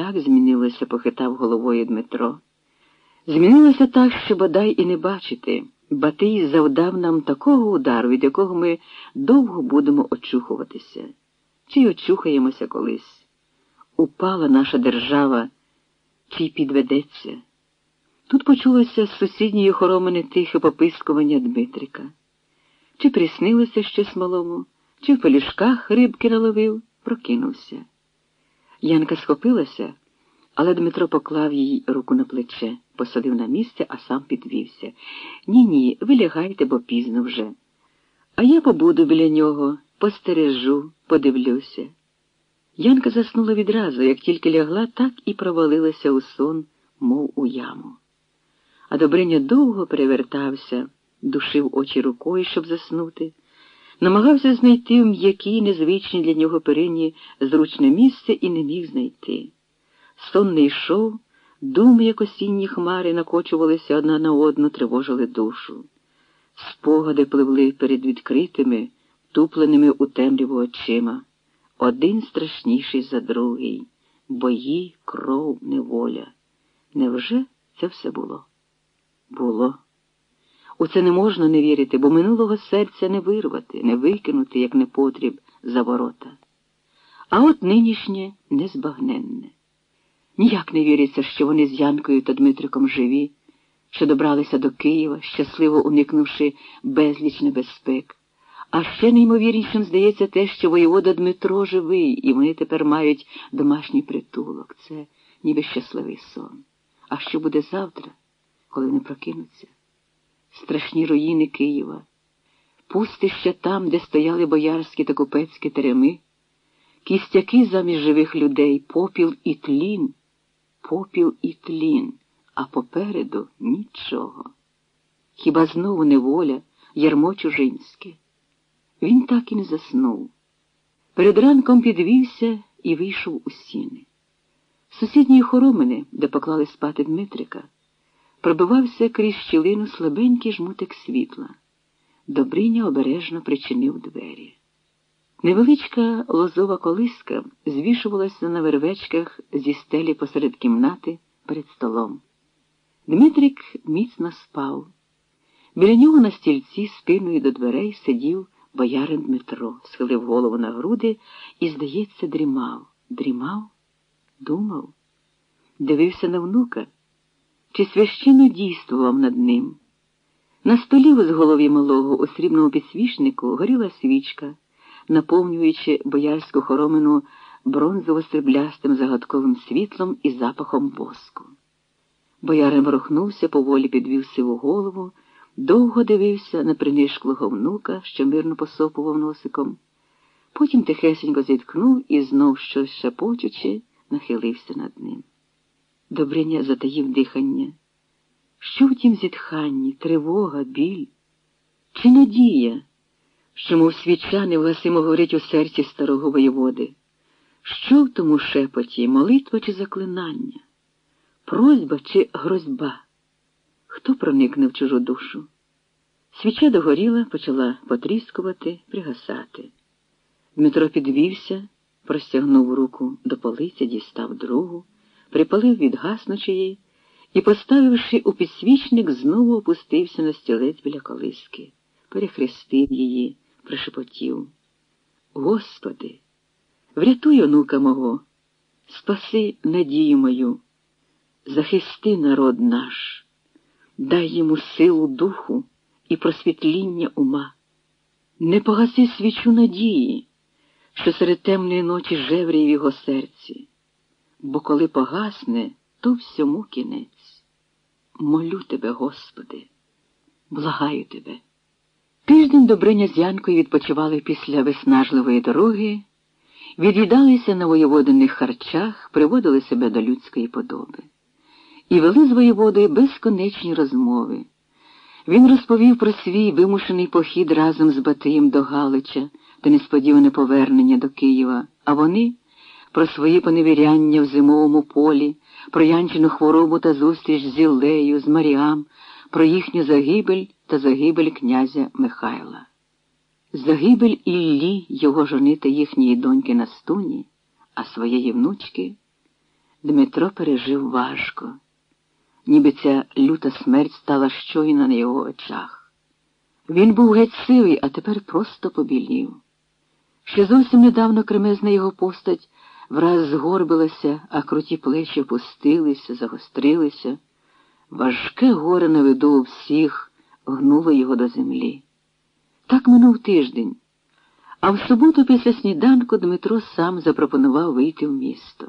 так змінилося, похитав головою Дмитро. Змінилося так, що бодай і не бачити. Батий завдав нам такого удару, від якого ми довго будемо очухуватися. Чи очухаємося колись? Упала наша держава, чи підведеться. Тут почулося з сусідньої хоромини тихе попискування Дмитрика. Чи приснилося щось малому, чи в пелюшках рибки наловив, прокинувся. Янка схопилася, але Дмитро поклав їй руку на плече, посадив на місце, а сам підвівся. Ні, ні, ви лягайте, бо пізно вже. А я побуду біля нього, постережу, подивлюся. Янка заснула відразу, як тільки лягла, так і провалилася у сон, мов у яму. А Добриня довго перевертався, душив очі рукою, щоб заснути, намагався знайти в м'якій, незвичній для нього перині зручне місце і не міг знайти. Сон не йшов, думи, як осінні хмари, накочувалися одна на одну, тривожили душу. Спогади пливли перед відкритими, тупленими у темряву очима. Один страшніший за другий бої, кров, неволя. Невже це все було? У це не можна не вірити, бо минулого серця не вирвати, не викинути, як непотріб, за ворота. А от нинішнє незбагненне. Ніяк не віриться, що вони з Янкою та Дмитриком живі, що добралися до Києва, щасливо уникнувши безліч небезпек. А ще неймовірнішим здається те, що воєвода Дмитро живий, і вони тепер мають домашній притулок. Це ніби щасливий сон. А що буде завтра, коли вони прокинуться? Страшні руїни Києва, пустища там, де стояли боярські та купецькі тереми, кістяки замість живих людей, попіл і тлін, попіл і тлін, а попереду нічого. Хіба знову неволя, ярмо чужинське? Він так і не заснув. Перед ранком підвівся і вийшов у сіни. Сусідньої хоромини, де поклали спати Дмитрика, пробивався крізь щілину слабенький жмутик світла. Добриня обережно причинив двері. Невеличка лозова колиска звішувалася на вервечках зі стелі посеред кімнати перед столом. Дмитрик міцно спав. Біля нього на стільці спиною до дверей сидів боярин Дмитро, схилив голову на груди і, здається, дрімав. Дрімав, думав, дивився на внука, чи священно дійствував над ним. На столі в голові малого у срібному підсвічнику горіла свічка, наповнюючи боярську хоромину бронзово-сріблястим загадковим світлом і запахом воску. Боярин ворухнувся, поволі підвів сиву голову довго дивився на принишклого внука, що мирно посопував носиком, потім тихесенько зіткнув і знов щось шепочучи, нахилився над ним. Добриня затаїв дихання. Що в тім зітханні, тривога, біль? Чи надія, що, мов свіча невгасимо горить у серці старого воєводи? Що в тому шепоті, молитва чи заклинання? Просьба чи грозьба? Хто проникне в чужу душу? Свіча догоріла, почала потріскувати, пригасати. Дмитро підвівся, простягнув руку до полиці, дістав другу, припалив від гаснучої і, поставивши у підсвічник, знову опустився на стілець біля колиски, перехрестив її, пришепотів. Господи, врятуй онука мого, спаси надію мою, захисти народ наш дай йому силу духу і просвітління ума. Не погаси свічу надії, що серед темної ночі жевріє в його серці, бо коли погасне, то всьому кінець. Молю тебе, Господи, благаю тебе. Тиждень Добриня з Янкою відпочивали після виснажливої дороги, від'їдалися на воєводиних харчах, приводили себе до людської подоби і вели з воєводою безконечні розмови. Він розповів про свій вимушений похід разом з Батиєм до Галича та несподіване повернення до Києва, а вони про свої поневіряння в зимовому полі, про янчину хворобу та зустріч з Іллею, з Маріам, про їхню загибель та загибель князя Михайла. Загибель Іллі, його жони та їхньої доньки Настуні, а своєї внучки Дмитро пережив важко, ніби ця люта смерть стала щойно на його очах. Він був геть сивий, а тепер просто побілів. Ще зовсім недавно кремезна його постать враз згорбилася, а круті плечі опустилися, загострилися. Важке горе на виду у всіх гнуло його до землі. Так минув тиждень, а в суботу після сніданку Дмитро сам запропонував вийти в місто.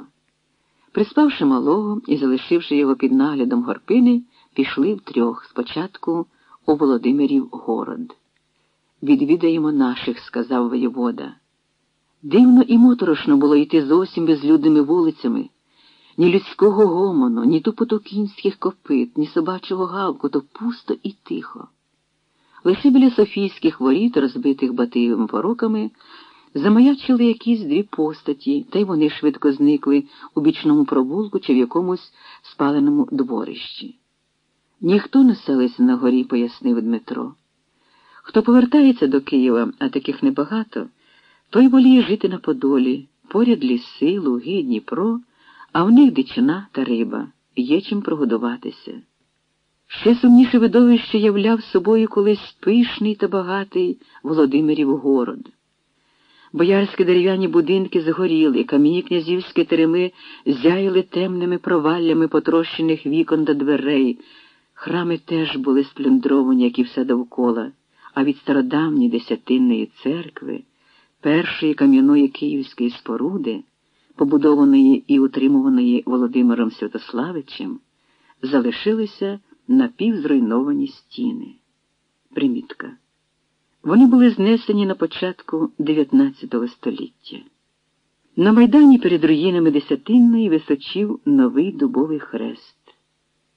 Приспавши малого і залишивши його під наглядом горпини, пішли втрьох спочатку у Володимирів город. Відвідаємо наших, сказав воєвода. Дивно і моторошно було йти зовсім безлюдними вулицями, ні людського гомону, ні тупоту кінських копит, ні собачого галку, то пусто і тихо. Лише біля Софійських воріт, розбитих Батиєвими пороками, замаячили якісь дві постаті, та й вони швидко зникли у бічному провулку чи в якомусь спаленому дворищі. Ніхто не селиться на горі, пояснив Дмитро. Хто повертається до Києва, а таких небагато, той воліє жити на Подолі, поряд ліси, луги, Дніпро, а в них дичина та риба, є чим прогодуватися. Ще сумніше видовище являв собою колись пишний та багатий Володимирів город. Боярські дерев'яні будинки згоріли, камінні князівські тереми зяяли темними проваллями потрощених вікон та дверей. Храми теж були сплюндровані, як і все довкола, а від стародавньої десятинної церкви, першої кам'яної київської споруди, побудованої і утримуваної Володимиром Святославичем, залишилися напівзруйновані стіни. Примітка. Вони були знесені на початку XIX століття. На майдані перед руїнами Десятинної височив новий дубовий хрест.